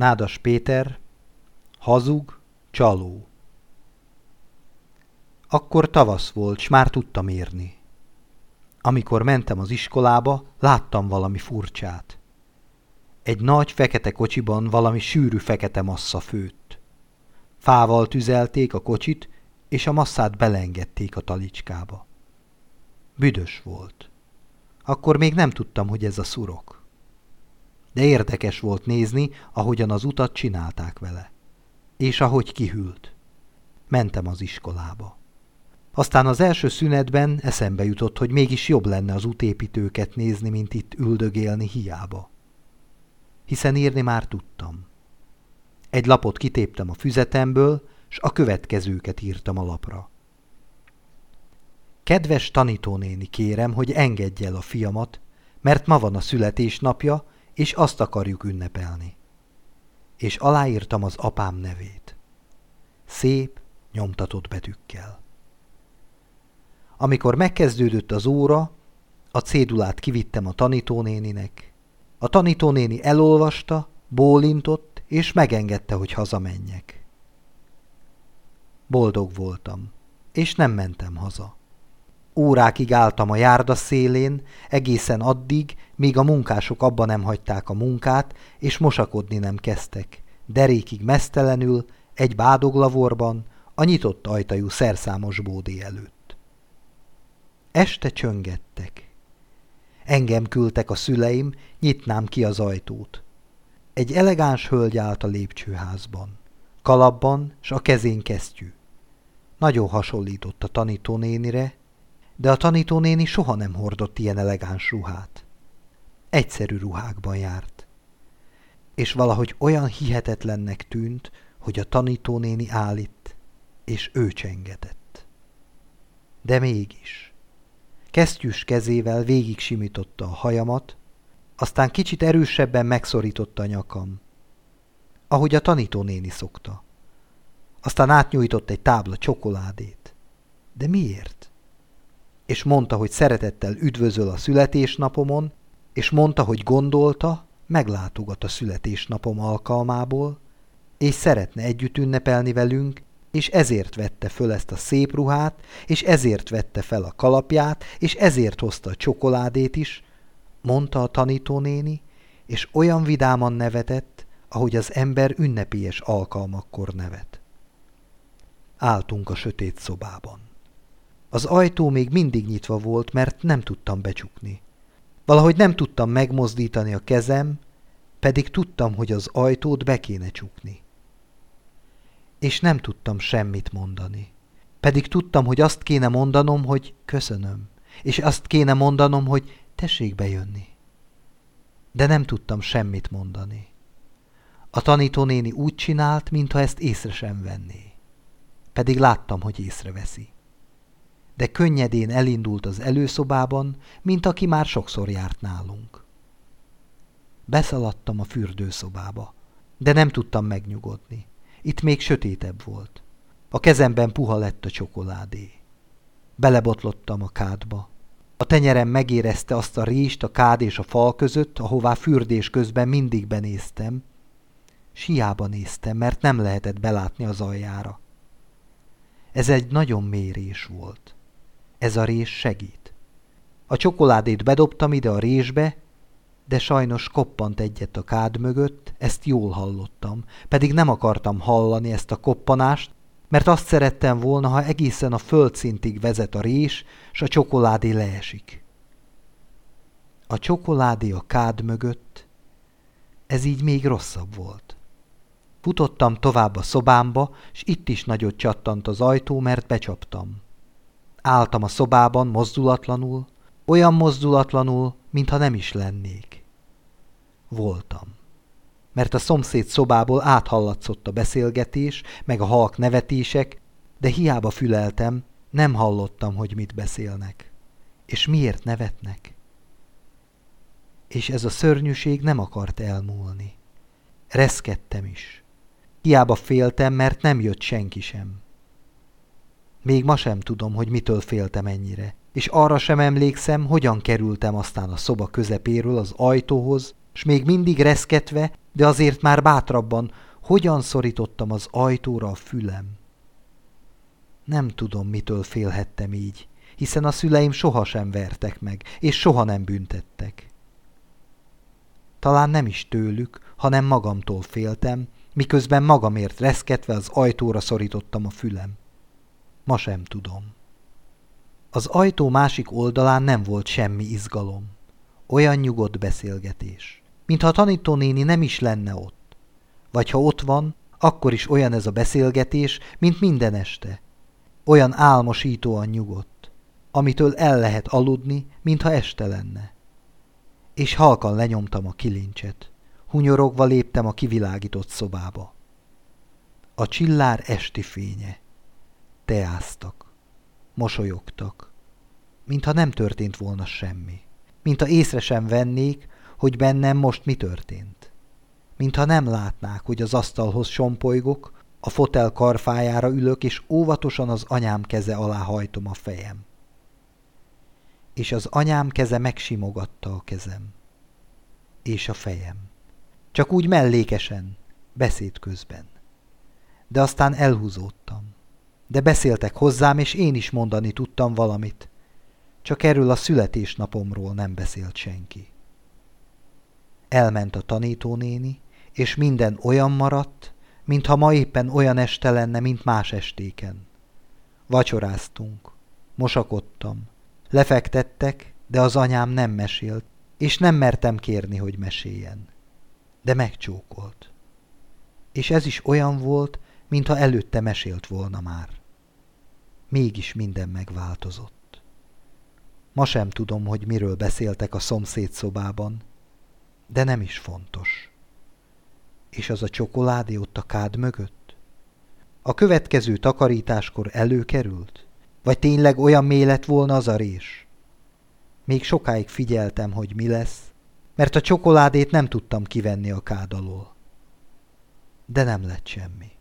Nádas Péter, hazug, csaló. Akkor tavasz volt, s már tudtam írni. Amikor mentem az iskolába, láttam valami furcsát. Egy nagy fekete kocsiban valami sűrű fekete massza főtt. Fával tüzelték a kocsit, és a masszát belengedték a talicskába. Büdös volt. Akkor még nem tudtam, hogy ez a szurok. De érdekes volt nézni, ahogyan az utat csinálták vele. És ahogy kihűlt. Mentem az iskolába. Aztán az első szünetben eszembe jutott, hogy mégis jobb lenne az útépítőket nézni, mint itt üldögélni hiába. Hiszen írni már tudtam. Egy lapot kitéptem a füzetemből, s a következőket írtam a lapra. Kedves tanítónéni, kérem, hogy engedj el a fiamat, mert ma van a születésnapja, és azt akarjuk ünnepelni. És aláírtam az apám nevét. Szép, nyomtatott betűkkel. Amikor megkezdődött az óra, a cédulát kivittem a tanítónéninek. A tanítónéni elolvasta, bólintott, és megengedte, hogy hazamenjek. Boldog voltam, és nem mentem haza. Órákig álltam a járda szélén, egészen addig, míg a munkások abba nem hagyták a munkát, és mosakodni nem kezdtek. Derékig mesztelenül, egy bádoglavorban, a nyitott ajtajú szerszámos bódé előtt. Este csöngettek. Engem küldtek a szüleim, nyitnám ki az ajtót. Egy elegáns hölgy állt a lépcsőházban. Kalapban, s a kezén kesztyű. Nagyon hasonlított a tanítónénire, de a tanítónéni soha nem hordott ilyen elegáns ruhát. Egyszerű ruhákban járt. És valahogy olyan hihetetlennek tűnt, hogy a tanítónéni állít, és ő csengetett. De mégis. Kesztyűs kezével végig simította a hajamat, aztán kicsit erősebben megszorította a nyakam, ahogy a tanítónéni szokta. Aztán átnyújtott egy tábla csokoládét. De miért? És mondta, hogy szeretettel üdvözöl a születésnapomon, és mondta, hogy gondolta, meglátogat a születésnapom alkalmából, és szeretne együtt ünnepelni velünk, és ezért vette föl ezt a szép ruhát, és ezért vette fel a kalapját, és ezért hozta a csokoládét is, mondta a tanítónéni, és olyan vidáman nevetett, ahogy az ember ünnepélyes alkalmakkor nevet. Álltunk a sötét szobában. Az ajtó még mindig nyitva volt, mert nem tudtam becsukni. Valahogy nem tudtam megmozdítani a kezem, pedig tudtam, hogy az ajtót be kéne csukni. És nem tudtam semmit mondani. Pedig tudtam, hogy azt kéne mondanom, hogy köszönöm, és azt kéne mondanom, hogy tessék bejönni. De nem tudtam semmit mondani. A tanítónéni úgy csinált, mintha ezt észre sem venné. Pedig láttam, hogy észreveszi. De könnyedén elindult az előszobában, mint aki már sokszor járt nálunk. Beszaladtam a fürdőszobába, de nem tudtam megnyugodni. Itt még sötétebb volt. A kezemben puha lett a csokoládé. Belebotlottam a kádba. A tenyerem megérezte azt a rést a kád és a fal között, ahová fürdés közben mindig benéztem. Siába néztem, mert nem lehetett belátni az aljára. Ez egy nagyon mély rés volt. Ez a rés segít. A csokoládét bedobtam ide a résbe, de sajnos koppant egyet a kád mögött, ezt jól hallottam, pedig nem akartam hallani ezt a koppanást, mert azt szerettem volna, ha egészen a földszintig vezet a rés, s a csokoládé leesik. A csokoládé a kád mögött, ez így még rosszabb volt. Futottam tovább a szobámba, s itt is nagyot csattant az ajtó, mert becsaptam. Álltam a szobában mozdulatlanul, olyan mozdulatlanul, mintha nem is lennék. Voltam mert a szomszéd szobából áthallatszott a beszélgetés, meg a halk nevetések, de hiába füleltem, nem hallottam, hogy mit beszélnek. És miért nevetnek? És ez a szörnyűség nem akart elmúlni. Reszkedtem is. Hiába féltem, mert nem jött senki sem. Még ma sem tudom, hogy mitől féltem ennyire, és arra sem emlékszem, hogyan kerültem aztán a szoba közepéről az ajtóhoz, s még mindig reszketve de azért már bátrabban hogyan szorítottam az ajtóra a fülem. Nem tudom, mitől félhettem így, hiszen a szüleim sohasem vertek meg, és soha nem büntettek. Talán nem is tőlük, hanem magamtól féltem, miközben magamért reszketve az ajtóra szorítottam a fülem. Ma sem tudom. Az ajtó másik oldalán nem volt semmi izgalom. Olyan nyugodt beszélgetés. Mintha tanítónéni nem is lenne ott. Vagy ha ott van, akkor is olyan ez a beszélgetés, mint minden este. Olyan álmosítóan nyugodt, amitől el lehet aludni, mintha este lenne. És halkan lenyomtam a kilincset. Hunyorogva léptem a kivilágított szobába. A csillár esti fénye. Teáztak. Mosolyogtak. Mintha nem történt volna semmi. Mintha észre sem vennék, hogy bennem most mi történt. Mintha nem látnák, hogy az asztalhoz sompolygok, a fotel karfájára ülök, és óvatosan az anyám keze alá hajtom a fejem. És az anyám keze megsimogatta a kezem. És a fejem. Csak úgy mellékesen, beszéd közben. De aztán elhúzódtam. De beszéltek hozzám, és én is mondani tudtam valamit. Csak erről a születésnapomról nem beszélt senki. Elment a tanítónéni, és minden olyan maradt, mintha ma éppen olyan este lenne, mint más estéken. Vacsoráztunk, mosakodtam, lefektettek, de az anyám nem mesélt, és nem mertem kérni, hogy meséljen. De megcsókolt. És ez is olyan volt, mintha előtte mesélt volna már. Mégis minden megváltozott. Ma sem tudom, hogy miről beszéltek a szomszéd szobában, de nem is fontos. És az a csokoládé ott a kád mögött? A következő takarításkor előkerült? Vagy tényleg olyan mély lett volna az a rés? Még sokáig figyeltem, hogy mi lesz, mert a csokoládét nem tudtam kivenni a kád alól. De nem lett semmi.